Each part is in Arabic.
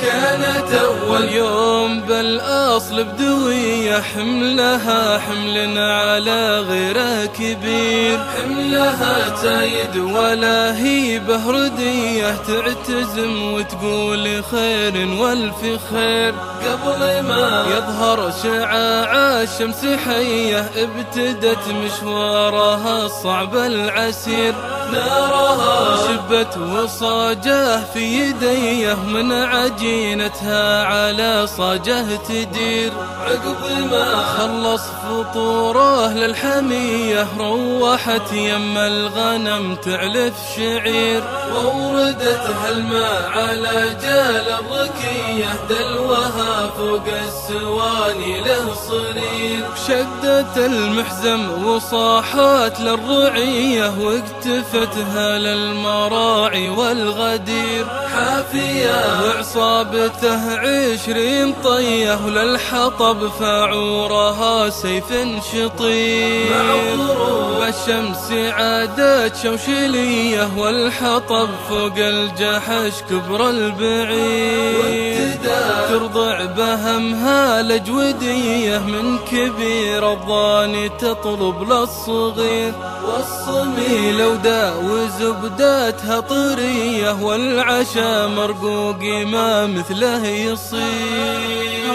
كانت أول يوم بالأصل بدوية حملها حمل على غيره كبير. حملها تايد ولا هي بهردية تعتزم وتقول خير والف خير. قبل ما يظهر شعاع الشمس حية ابتدت مشوارها الصعب العسير. نارها شبت وصاجه في يديه من عجينتها على صاجه تدير. عقب ما خلص فطوره للحمية روحت يم الغنم تعلف شعير. ووردتها الماء على جال الركية دلوها فوق السواني له صرير. شدت المحزم وصاحت للرعية واقتفتها للمراعي والغدير. حافية. وعصابته عشرين طية وللحطب فعورها سيف شطير. مع غروب الشمس عادت شوشلية والحطب فوق الجحش كبر البعير. ترضع بهمها لجودية من كبير الضاني تطلب للصغير. والصمي لو دا وزبداتها طرية والعشا مرقوق ما مثله يصير.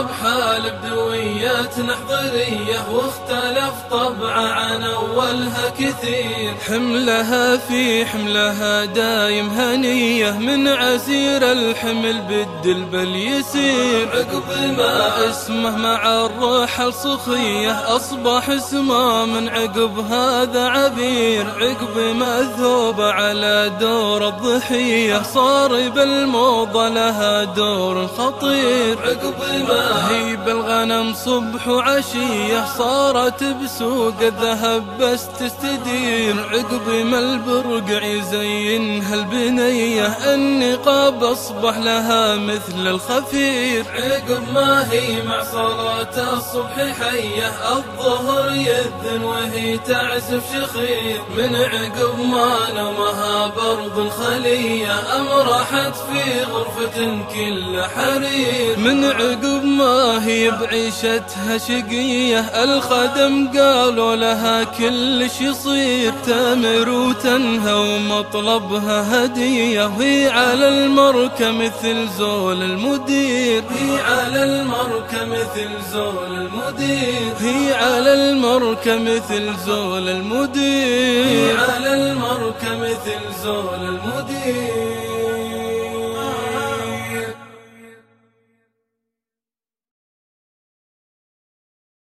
وانقلب حال بدوية نحضرية واختلف طبع عن أولها كثير. حملها في حملها دايم هنية من عسير الحمل بالدلب يسير. عقب ما أسمه مع الرحل صخية أصبح اسمه من عقب هذا عبير. عقب ما ذوب على دور الضحية صار بالموضة لها دور خطير. عقب ما هي بالغنم صبح وعشية صارت بسوق الذهب بس تستدير عقب ما البرقع يزينها البنية النقاب أصبح لها مثل الخفير. عقب ما هي مع صلاة الصبح حية الظهر يذن وهي تعزف شخير. من عقب ما نومها برض الخلية أمرحت في غرفة كل حرير. من عقب ما هي بعيشتها شقية الخدم قالوا لها كل شي يصير. تامر وتنهى ومطلبها هدية وهي على المركة مثل زول المدير. هي على المركة مثل زول المدير. هي على المركة مثل زول المدير. هي على المركة مثل زول المدير.